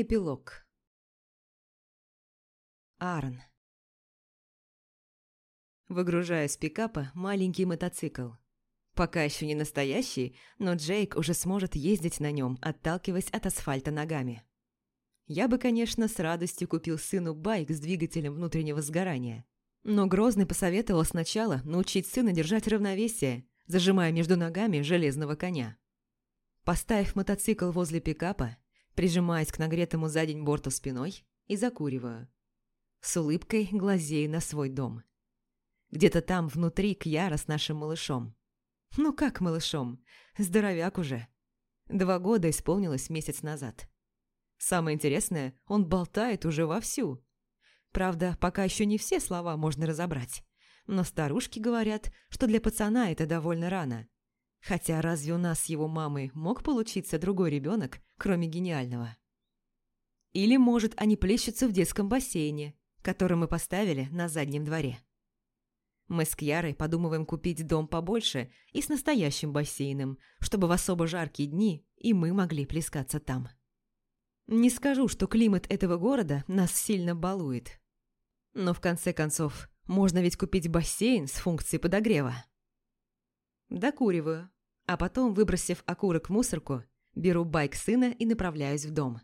Эпилог. Аарон. Выгружаю с пикапа маленький мотоцикл. Пока еще не настоящий, но Джейк уже сможет ездить на нем, отталкиваясь от асфальта ногами. Я бы, конечно, с радостью купил сыну байк с двигателем внутреннего сгорания. Но Грозный посоветовал сначала научить сына держать равновесие, зажимая между ногами железного коня. Поставив мотоцикл возле пикапа, прижимаясь к нагретому за день борту спиной и закуриваю. С улыбкой глазею на свой дом. Где-то там внутри Кьяра с нашим малышом. Ну как малышом? Здоровяк уже. Два года исполнилось месяц назад. Самое интересное, он болтает уже вовсю. Правда, пока еще не все слова можно разобрать. Но старушки говорят, что для пацана это довольно рано – Хотя разве у нас с его мамой мог получиться другой ребенок, кроме гениального? Или, может, они плещутся в детском бассейне, который мы поставили на заднем дворе. Мы с Кьярой подумываем купить дом побольше и с настоящим бассейном, чтобы в особо жаркие дни и мы могли плескаться там. Не скажу, что климат этого города нас сильно балует. Но в конце концов, можно ведь купить бассейн с функцией подогрева. Докуриваю, а потом, выбросив окурок в мусорку, беру байк сына и направляюсь в дом.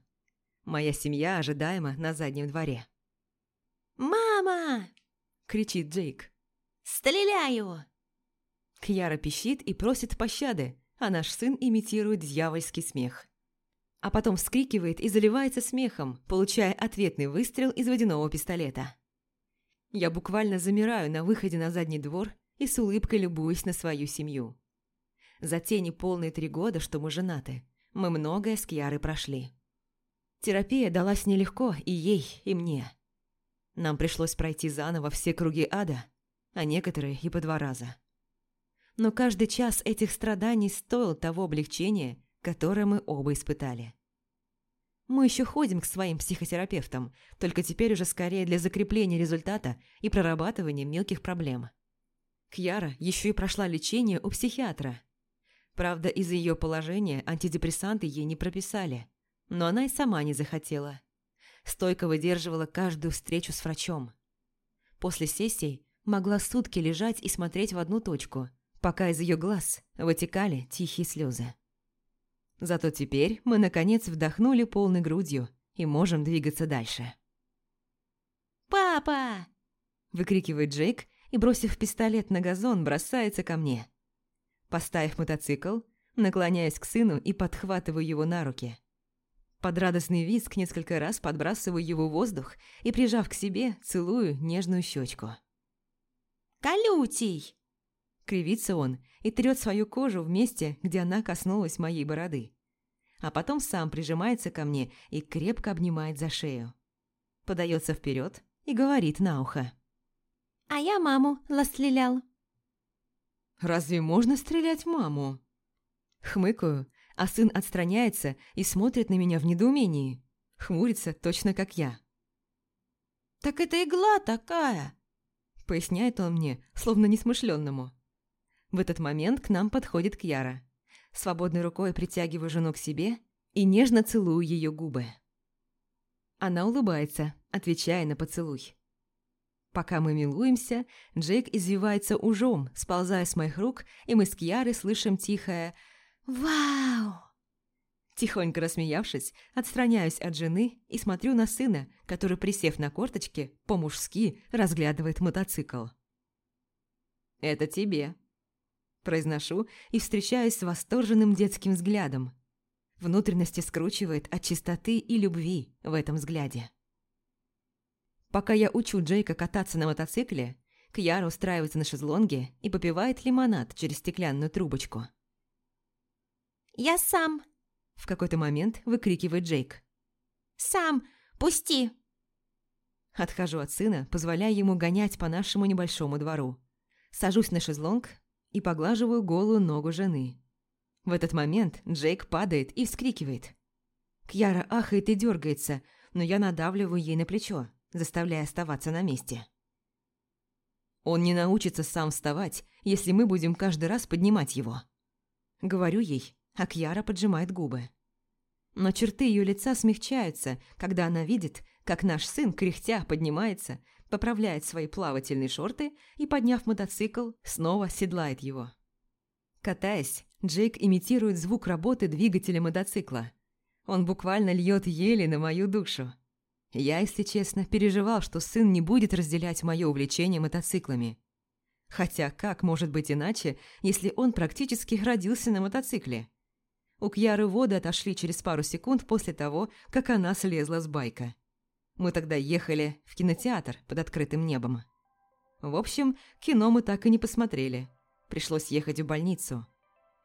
Моя семья ожидаема на заднем дворе. «Мама!» – кричит Джейк. «Стреляю!» Кьяра пищит и просит пощады, а наш сын имитирует дьявольский смех. А потом вскрикивает и заливается смехом, получая ответный выстрел из водяного пистолета. Я буквально замираю на выходе на задний двор и с улыбкой любуюсь на свою семью. За те неполные три года, что мы женаты, мы многое с Кьярой прошли. Терапия далась нелегко и ей, и мне. Нам пришлось пройти заново все круги ада, а некоторые и по два раза. Но каждый час этих страданий стоил того облегчения, которое мы оба испытали. Мы еще ходим к своим психотерапевтам, только теперь уже скорее для закрепления результата и прорабатывания мелких проблем. Кьяра еще и прошла лечение у психиатра. Правда, из-за ее положения антидепрессанты ей не прописали. Но она и сама не захотела. Стойко выдерживала каждую встречу с врачом. После сессий могла сутки лежать и смотреть в одну точку, пока из ее глаз вытекали тихие слезы. Зато теперь мы, наконец, вдохнули полной грудью и можем двигаться дальше. «Папа!» – выкрикивает Джейк и, бросив пистолет на газон, бросается ко мне. Поставив мотоцикл, наклоняясь к сыну и подхватываю его на руки. Под радостный визг несколько раз подбрасываю его в воздух и, прижав к себе, целую нежную щечку. «Колютий!» Кривится он и трет свою кожу в месте, где она коснулась моей бороды. А потом сам прижимается ко мне и крепко обнимает за шею. Подается вперед и говорит на ухо. А я маму ластрелял. «Разве можно стрелять маму?» Хмыкаю, а сын отстраняется и смотрит на меня в недоумении. Хмурится точно как я. «Так это игла такая!» Поясняет он мне, словно несмышленному. В этот момент к нам подходит Кьяра. Свободной рукой притягиваю жену к себе и нежно целую ее губы. Она улыбается, отвечая на поцелуй. Пока мы милуемся, Джейк извивается ужом, сползая с моих рук, и мы с Кьярой слышим тихое «Вау!». Тихонько рассмеявшись, отстраняюсь от жены и смотрю на сына, который, присев на корточки, по-мужски разглядывает мотоцикл. «Это тебе», – произношу и встречаюсь с восторженным детским взглядом. Внутренности скручивает от чистоты и любви в этом взгляде. Пока я учу Джейка кататься на мотоцикле, Кьяра устраивается на шезлонге и попивает лимонад через стеклянную трубочку. «Я сам!» – в какой-то момент выкрикивает Джейк. «Сам! Пусти!» Отхожу от сына, позволяя ему гонять по нашему небольшому двору. Сажусь на шезлонг и поглаживаю голую ногу жены. В этот момент Джейк падает и вскрикивает. Кьяра ахает и дергается, но я надавливаю ей на плечо заставляя оставаться на месте. Он не научится сам вставать, если мы будем каждый раз поднимать его. Говорю ей, а Кьяра поджимает губы. Но черты ее лица смягчаются, когда она видит, как наш сын, кряхтя, поднимается, поправляет свои плавательные шорты и, подняв мотоцикл, снова седлает его. Катаясь, Джейк имитирует звук работы двигателя мотоцикла. Он буквально льет ели на мою душу. Я, если честно, переживал, что сын не будет разделять мое увлечение мотоциклами. Хотя как может быть иначе, если он практически родился на мотоцикле? У Кьяры воды отошли через пару секунд после того, как она слезла с байка. Мы тогда ехали в кинотеатр под открытым небом. В общем, кино мы так и не посмотрели. Пришлось ехать в больницу.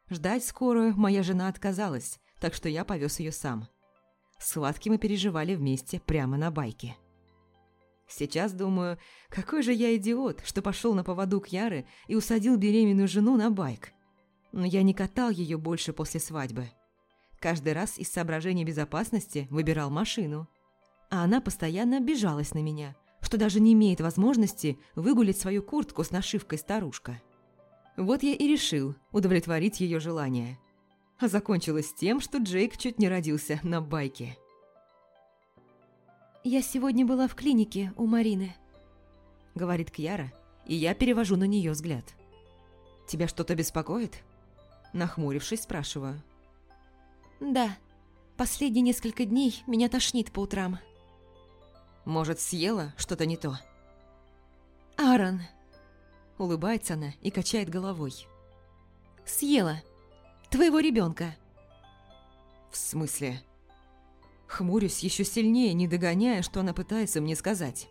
Ждать скорую моя жена отказалась, так что я повез ее сам. Схватки мы переживали вместе прямо на байке. Сейчас думаю, какой же я идиот, что пошел на поводу к Яры и усадил беременную жену на байк. Но я не катал ее больше после свадьбы. Каждый раз из соображений безопасности выбирал машину. А она постоянно обижалась на меня, что даже не имеет возможности выгулить свою куртку с нашивкой «старушка». Вот я и решил удовлетворить ее желание. А закончилось тем, что Джейк чуть не родился на байке. «Я сегодня была в клинике у Марины», — говорит Кьяра, и я перевожу на нее взгляд. «Тебя что-то беспокоит?» Нахмурившись, спрашиваю. «Да. Последние несколько дней меня тошнит по утрам». «Может, съела что-то не то?» «Аарон!» Улыбается она и качает головой. «Съела. Твоего ребенка. «В смысле?» Хмурюсь еще сильнее, не догоняя, что она пытается мне сказать.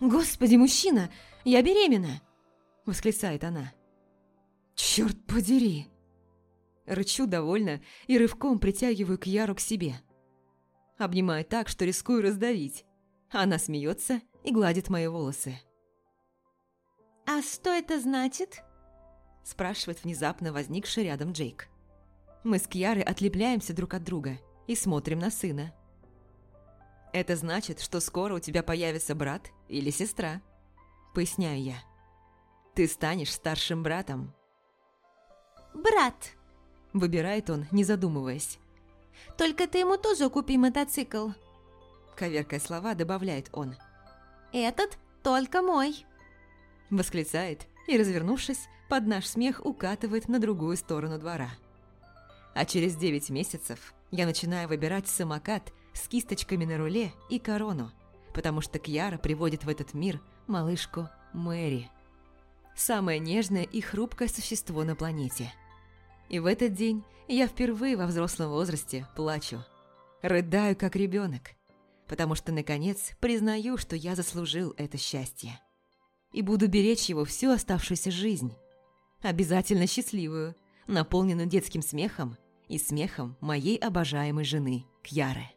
«Господи, мужчина, я беременна!» – восклицает она. «Черт подери!» Рычу довольно и рывком притягиваю Кьяру к себе. Обнимаю так, что рискую раздавить. Она смеется и гладит мои волосы. «А что это значит?» – спрашивает внезапно возникший рядом Джейк. Мы с Кьярой отлепляемся друг от друга и смотрим на сына. «Это значит, что скоро у тебя появится брат или сестра», – поясняю я. «Ты станешь старшим братом». «Брат», – выбирает он, не задумываясь. «Только ты ему тоже купи мотоцикл», – коверкая слова, добавляет он. «Этот только мой», – восклицает и, развернувшись, под наш смех укатывает на другую сторону двора. А через девять месяцев я начинаю выбирать самокат с кисточками на руле и корону, потому что Кьяра приводит в этот мир малышку Мэри. Самое нежное и хрупкое существо на планете. И в этот день я впервые во взрослом возрасте плачу. Рыдаю, как ребенок, потому что, наконец, признаю, что я заслужил это счастье. И буду беречь его всю оставшуюся жизнь. Обязательно счастливую, наполненную детским смехом и смехом моей обожаемой жены Кьяры.